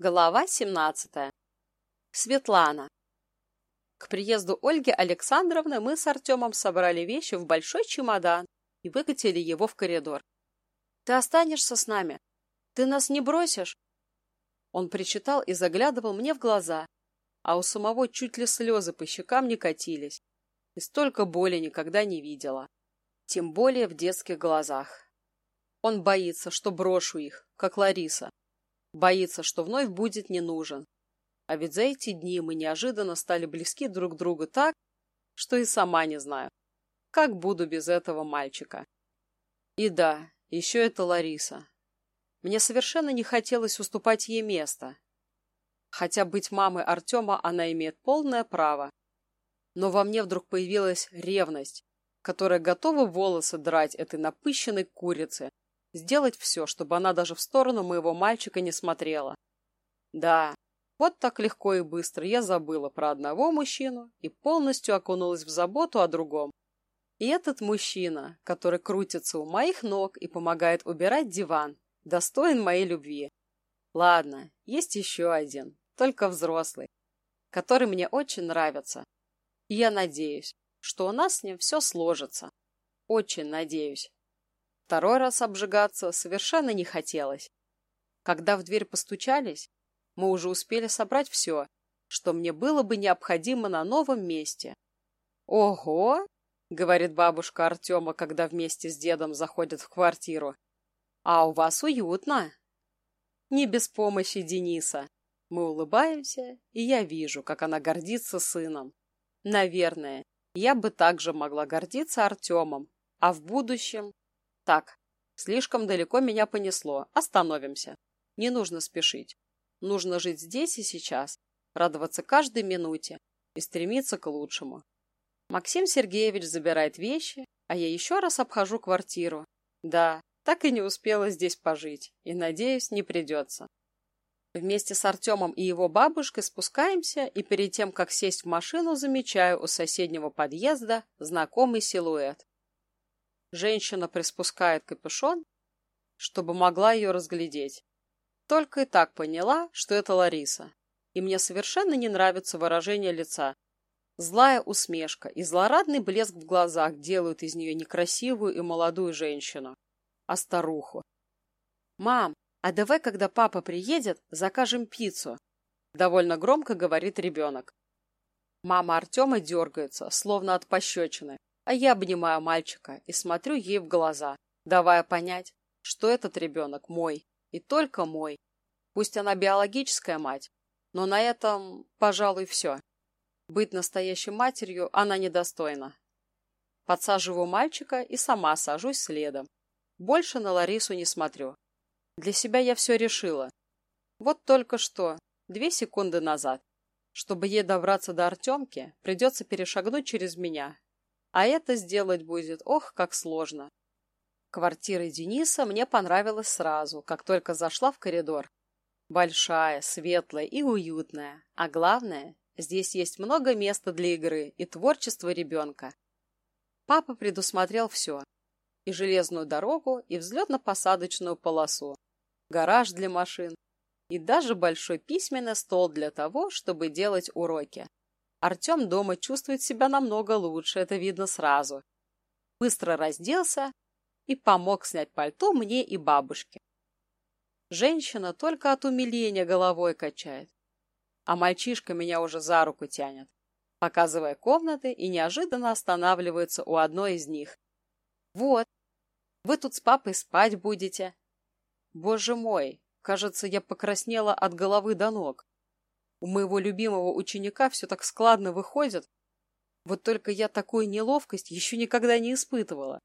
Глава 17. Светлана. К приезду Ольги Александровны мы с Артемом собрали вещи в большой чемодан и выкатили его в коридор. «Ты останешься с нами? Ты нас не бросишь?» Он причитал и заглядывал мне в глаза, а у самого чуть ли слезы по щекам не катились. И столько боли никогда не видела. Тем более в детских глазах. Он боится, что брошу их, как Лариса. Боится, что вновь будет не нужен. А ведь за эти дни мы неожиданно стали близки друг к другу так, что и сама не знаю, как буду без этого мальчика. И да, еще это Лариса. Мне совершенно не хотелось уступать ей место. Хотя быть мамой Артема она имеет полное право. Но во мне вдруг появилась ревность, которая готова волосы драть этой напыщенной курице, Сделать все, чтобы она даже в сторону моего мальчика не смотрела. Да, вот так легко и быстро я забыла про одного мужчину и полностью окунулась в заботу о другом. И этот мужчина, который крутится у моих ног и помогает убирать диван, достоин моей любви. Ладно, есть еще один, только взрослый, который мне очень нравится. И я надеюсь, что у нас с ним все сложится. Очень надеюсь. Второй раз обжигаться совершенно не хотелось. Когда в дверь постучались, мы уже успели собрать все, что мне было бы необходимо на новом месте. «Ого!» — говорит бабушка Артема, когда вместе с дедом заходят в квартиру. «А у вас уютно!» Не без помощи Дениса. Мы улыбаемся, и я вижу, как она гордится сыном. Наверное, я бы также могла гордиться Артемом, а в будущем так, слишком далеко меня понесло. Остановимся. Не нужно спешить. Нужно жить здесь и сейчас, радоваться каждой минуте и стремиться к лучшему. Максим Сергеевич забирает вещи, а я еще раз обхожу квартиру. Да, так и не успела здесь пожить, и, надеюсь, не придется. Вместе с Артемом и его бабушкой спускаемся, и перед тем, как сесть в машину, замечаю у соседнего подъезда знакомый силуэт. Женщина приспускает капюшон, чтобы могла ее разглядеть. Только и так поняла, что это Лариса. И мне совершенно не нравится выражение лица. Злая усмешка и злорадный блеск в глазах делают из нее некрасивую и молодую женщину, а старуху. «Мам, а давай, когда папа приедет, закажем пиццу», — довольно громко говорит ребенок. Мама Артема дергается, словно от пощечины, а я обнимаю мальчика и смотрю ей в глаза, давая понять, что этот ребенок мой и только мой. Пусть она биологическая мать, но на этом, пожалуй, все. Быть настоящей матерью она недостойна. Подсаживаю мальчика и сама сажусь следом. Больше на Ларису не смотрю. Для себя я все решила. Вот только что, две секунды назад. Чтобы ей добраться до Артемки, придется перешагнуть через меня а это сделать будет, ох, как сложно. Квартира Дениса мне понравилась сразу, как только зашла в коридор. Большая, светлая и уютная. А главное, здесь есть много места для игры и творчества ребенка. Папа предусмотрел все. И железную дорогу, и взлетно-посадочную полосу, гараж для машин, и даже большой письменный стол для того, чтобы делать уроки. Артем дома чувствует себя намного лучше, это видно сразу. Быстро разделся и помог снять пальто мне и бабушке. Женщина только от умиления головой качает, а мальчишка меня уже за руку тянет, показывая комнаты и неожиданно останавливается у одной из них. «Вот, вы тут с папой спать будете». Боже мой, кажется, я покраснела от головы до ног. У моего любимого ученика все так складно выходит. Вот только я такую неловкость еще никогда не испытывала.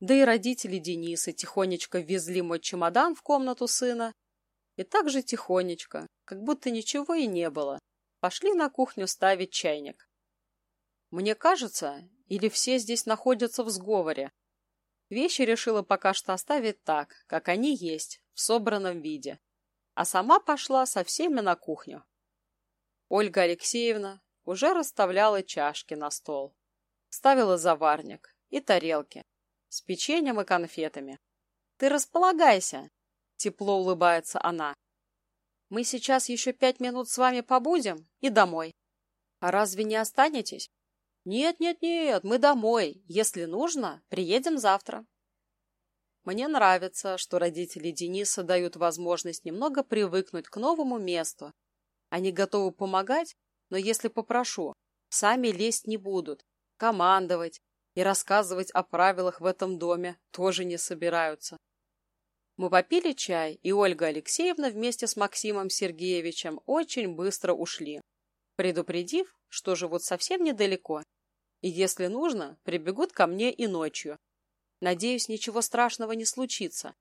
Да и родители Дениса тихонечко везли мой чемодан в комнату сына. И так же тихонечко, как будто ничего и не было. Пошли на кухню ставить чайник. Мне кажется, или все здесь находятся в сговоре. Вещи решила пока что оставить так, как они есть, в собранном виде. А сама пошла со всеми на кухню. Ольга Алексеевна уже расставляла чашки на стол, ставила заварник и тарелки с печеньем и конфетами. «Ты располагайся!» — тепло улыбается она. Мы сейчас еще пять минут с вами побудем и домой. А разве не останетесь? Нет, нет, нет, мы домой. Если нужно, приедем завтра. Мне нравится, что родители Дениса дают возможность немного привыкнуть к новому месту. Они готовы помогать, но если попрошу, сами лезть не будут, командовать и рассказывать о правилах в этом доме тоже не собираются. Мы попили чай, и Ольга Алексеевна вместе с Максимом Сергеевичем очень быстро ушли, предупредив, что живут совсем недалеко, и если нужно, прибегут ко мне и ночью, Надеюсь, ничего страшного не случится,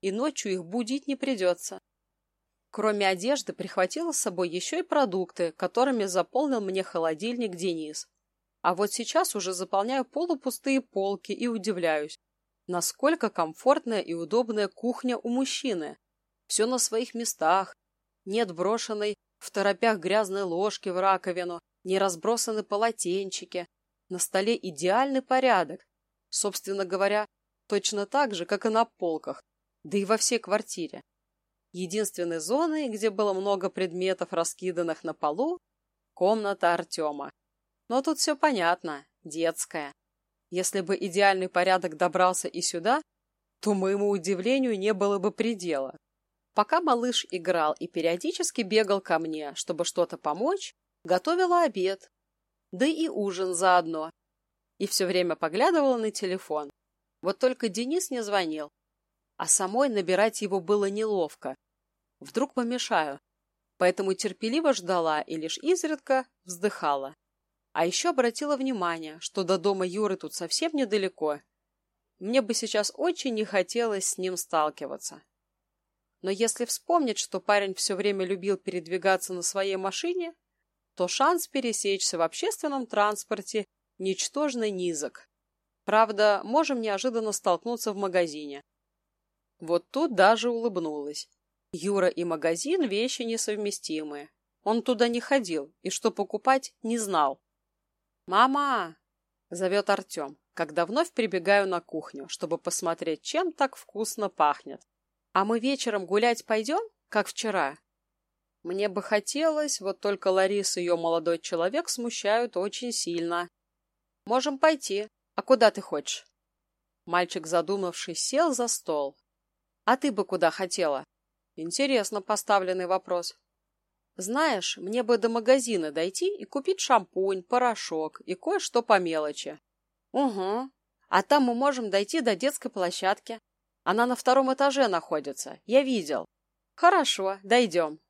и ночью их будить не придется. Кроме одежды, прихватила с собой еще и продукты, которыми заполнил мне холодильник Денис. А вот сейчас уже заполняю полупустые полки и удивляюсь, насколько комфортная и удобная кухня у мужчины. Все на своих местах. Нет брошенной в торопях грязной ложки в раковину, не разбросаны полотенчики. На столе идеальный порядок, Собственно говоря, точно так же, как и на полках, да и во всей квартире. Единственной зоной, где было много предметов, раскиданных на полу, комната Артема. Но тут все понятно, детская. Если бы идеальный порядок добрался и сюда, то моему удивлению не было бы предела. Пока малыш играл и периодически бегал ко мне, чтобы что-то помочь, готовила обед, да и ужин заодно, и все время поглядывала на телефон. Вот только Денис не звонил, а самой набирать его было неловко. Вдруг помешаю. Поэтому терпеливо ждала и лишь изредка вздыхала. А еще обратила внимание, что до дома Юры тут совсем недалеко. Мне бы сейчас очень не хотелось с ним сталкиваться. Но если вспомнить, что парень все время любил передвигаться на своей машине, то шанс пересечься в общественном транспорте ничтожно низок. Правда, можем неожиданно столкнуться в магазине. Вот тут даже улыбнулась. Юра и магазин – вещи несовместимые. Он туда не ходил и что покупать не знал. «Мама!» – зовет Артем, когда вновь прибегаю на кухню, чтобы посмотреть, чем так вкусно пахнет. «А мы вечером гулять пойдем, как вчера?» Мне бы хотелось, вот только Лариса и ее молодой человек смущают очень сильно. Можем пойти. А куда ты хочешь? Мальчик, задумавшись, сел за стол. А ты бы куда хотела? Интересно поставленный вопрос. Знаешь, мне бы до магазина дойти и купить шампунь, порошок и кое-что по мелочи. Угу. А там мы можем дойти до детской площадки. Она на втором этаже находится. Я видел. Хорошо, дойдем.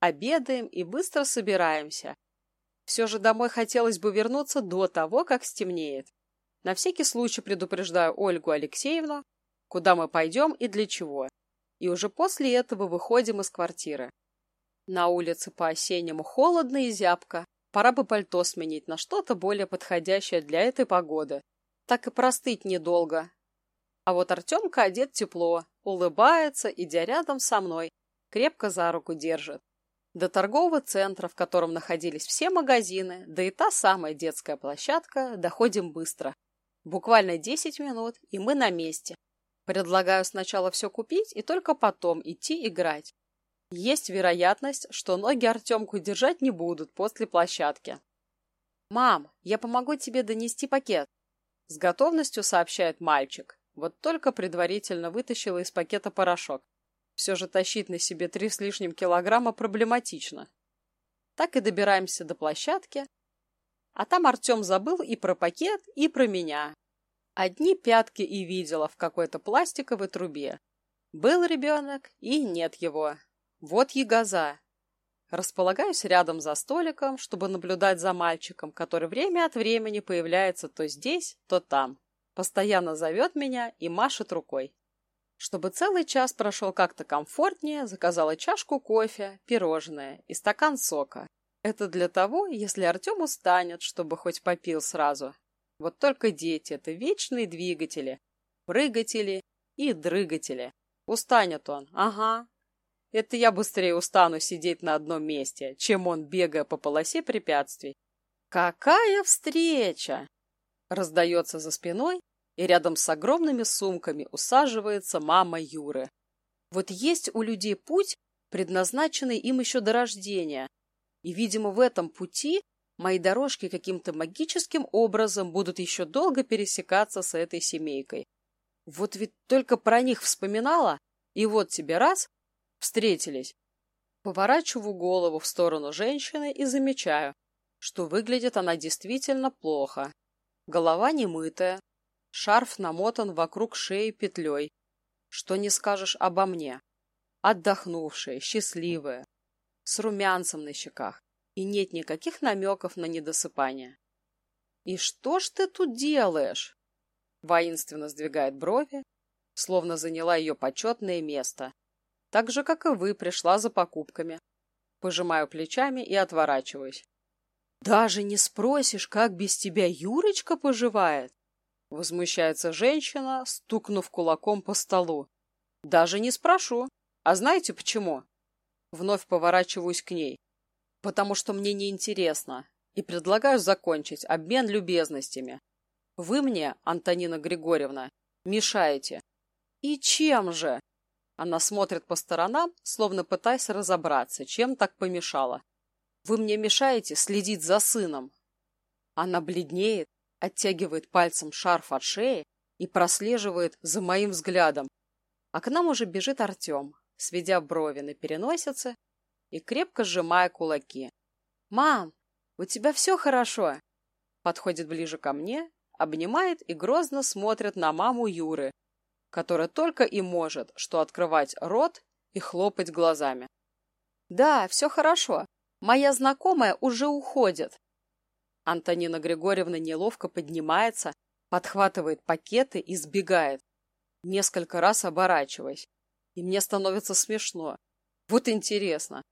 Обедаем и быстро собираемся. Все же домой хотелось бы вернуться до того, как стемнеет. На всякий случай предупреждаю Ольгу Алексеевну, куда мы пойдем и для чего. И уже после этого выходим из квартиры. На улице по-осеннему холодно и зябко. Пора бы пальто сменить на что-то более подходящее для этой погоды. Так и простыть недолго. А вот Артемка одет тепло, улыбается, идя рядом со мной, крепко за руку держит. До торгового центра, в котором находились все магазины, да и та самая детская площадка, доходим быстро. Буквально 10 минут, и мы на месте. Предлагаю сначала все купить и только потом идти играть. Есть вероятность, что ноги Артемку держать не будут после площадки. «Мам, я помогу тебе донести пакет», — с готовностью сообщает мальчик. Вот только предварительно вытащила из пакета порошок. Все же тащить на себе три с лишним килограмма проблематично. Так и добираемся до площадки. А там Артем забыл и про пакет, и про меня. Одни пятки и видела в какой-то пластиковой трубе. Был ребенок, и нет его. Вот ягоза. Располагаюсь рядом за столиком, чтобы наблюдать за мальчиком, который время от времени появляется то здесь, то там. Постоянно зовет меня и машет рукой. Чтобы целый час прошел как-то комфортнее, заказала чашку кофе, пирожное и стакан сока. Это для того, если Артем устанет, чтобы хоть попил сразу. Вот только дети — это вечные двигатели, прыгатели и дрыгатели. Устанет он, ага. Это я быстрее устану сидеть на одном месте, чем он, бегая по полосе препятствий. «Какая встреча!» Раздается за спиной, и рядом с огромными сумками усаживается мама Юры. Вот есть у людей путь, предназначенный им еще до рождения. И, видимо, в этом пути мои дорожки каким-то магическим образом будут еще долго пересекаться с этой семейкой. Вот ведь только про них вспоминала, и вот тебе раз — встретились. Поворачиваю голову в сторону женщины и замечаю, что выглядит она действительно плохо. Голова немытая, шарф намотан вокруг шеи петлей. Что не скажешь обо мне. Отдохнувшая, счастливая, с румянцем на щеках, и нет никаких намеков на недосыпание. «И что ж ты тут делаешь?» Воинственно сдвигает брови, словно заняла ее почетное место. Так же, как и вы, пришла за покупками. Пожимаю плечами и отворачиваюсь. «Даже не спросишь, как без тебя Юрочка поживает?» Возмущается женщина, стукнув кулаком по столу. «Даже не спрошу. А знаете почему?» Вновь поворачиваюсь к ней. «Потому что мне неинтересно. И предлагаю закончить обмен любезностями. Вы мне, Антонина Григорьевна, мешаете». «И чем же?» Она смотрит по сторонам, словно пытаясь разобраться, чем так помешала. Вы мне мешаете следить за сыном. Она бледнеет, оттягивает пальцем шарф от шеи и прослеживает за моим взглядом. А к нам уже бежит Артем, сведя брови на переносице и крепко сжимая кулаки. «Мам, у тебя все хорошо?» Подходит ближе ко мне, обнимает и грозно смотрит на маму Юры, которая только и может, что открывать рот и хлопать глазами. «Да, все хорошо. Моя знакомая уже уходит. Антонина Григорьевна неловко поднимается, подхватывает пакеты и сбегает, несколько раз оборачиваясь. И мне становится смешно. Вот интересно,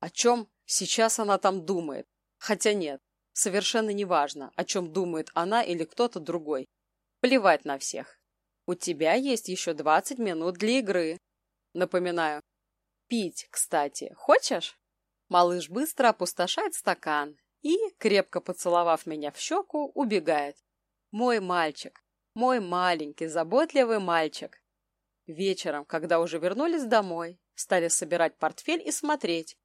о чем сейчас она там думает? Хотя нет, совершенно неважно, о чем думает она или кто-то другой. Плевать на всех. У тебя есть еще 20 минут для игры. Напоминаю. Пить, кстати, хочешь? Малыш быстро опустошает стакан и, крепко поцеловав меня в щеку, убегает. Мой мальчик, мой маленький, заботливый мальчик. Вечером, когда уже вернулись домой, стали собирать портфель и смотреть,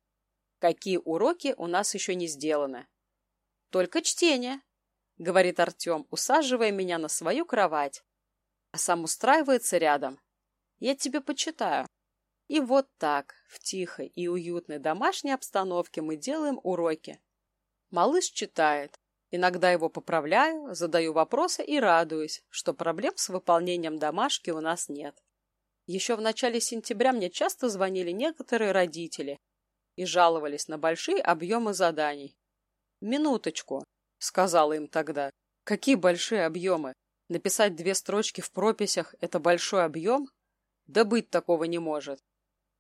какие уроки у нас еще не сделаны. Только чтение, говорит Артем, усаживая меня на свою кровать, а сам устраивается рядом. Я тебе почитаю. И вот так, в тихой и уютной домашней обстановке мы делаем уроки. Малыш читает. Иногда его поправляю, задаю вопросы и радуюсь, что проблем с выполнением домашки у нас нет. Еще в начале сентября мне часто звонили некоторые родители и жаловались на большие объемы заданий. «Минуточку», — сказала им тогда. «Какие большие объемы? Написать две строчки в прописях — это большой объем? Да быть такого не может.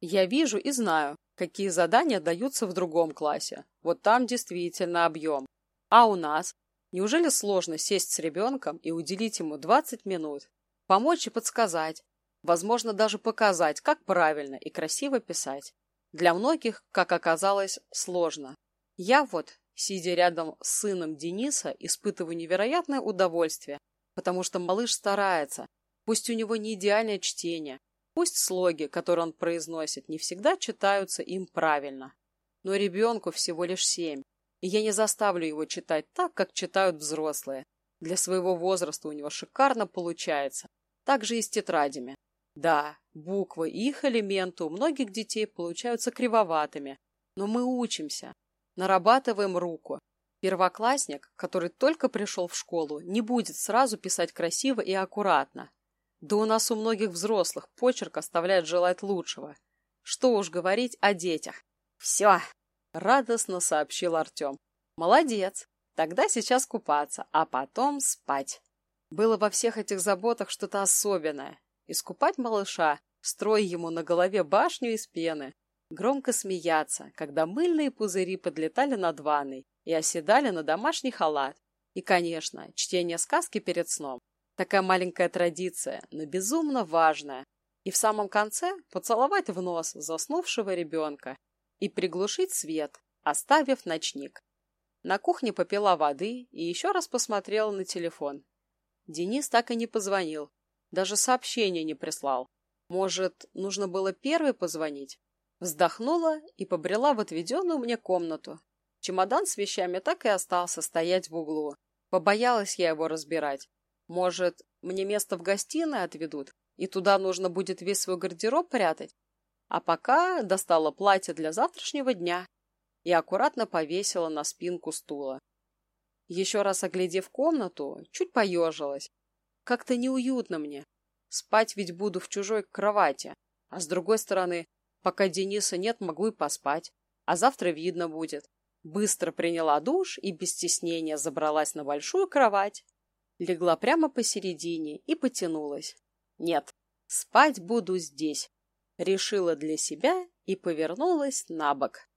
Я вижу и знаю, какие задания даются в другом классе. Вот там действительно объем. А у нас? Неужели сложно сесть с ребенком и уделить ему 20 минут? Помочь и подсказать. Возможно, даже показать, как правильно и красиво писать. Для многих, как оказалось, сложно. Я вот, сидя рядом с сыном Дениса, испытываю невероятное удовольствие, потому что малыш старается, пусть у него не идеальное чтение, Пусть слоги, которые он произносит, не всегда читаются им правильно. Но ребенку всего лишь семь, и я не заставлю его читать так, как читают взрослые. Для своего возраста у него шикарно получается. Так же и с тетрадями. Да, буквы и их элементы у многих детей получаются кривоватыми, но мы учимся, нарабатываем руку. Первоклассник, который только пришел в школу, не будет сразу писать красиво и аккуратно. Да у нас у многих взрослых почерк оставляет желать лучшего. Что уж говорить о детях. Все, радостно сообщил Артем. Молодец. Тогда сейчас купаться, а потом спать. Было во всех этих заботах что-то особенное. Искупать малыша, строя ему на голове башню из пены, громко смеяться, когда мыльные пузыри подлетали над ванной и оседали на домашний халат. И, конечно, чтение сказки перед сном. Такая маленькая традиция, но безумно важная. И в самом конце поцеловать в нос заснувшего ребенка и приглушить свет, оставив ночник. На кухне попила воды и еще раз посмотрела на телефон. Денис так и не позвонил, даже сообщения не прислал. Может, нужно было первый позвонить? Вздохнула и побрела в отведенную мне комнату. Чемодан с вещами так и остался стоять в углу. Побоялась я его разбирать. Может, мне место в гостиной отведут, и туда нужно будет весь свой гардероб прятать? А пока достала платье для завтрашнего дня и аккуратно повесила на спинку стула. Еще раз оглядев комнату, чуть поежилась. Как-то неуютно мне. Спать ведь буду в чужой кровати. А с другой стороны, пока Дениса нет, могу и поспать. А завтра видно будет. Быстро приняла душ и без стеснения забралась на большую кровать. Легла прямо посередине и потянулась. Нет, спать буду здесь. Решила для себя и повернулась на бок.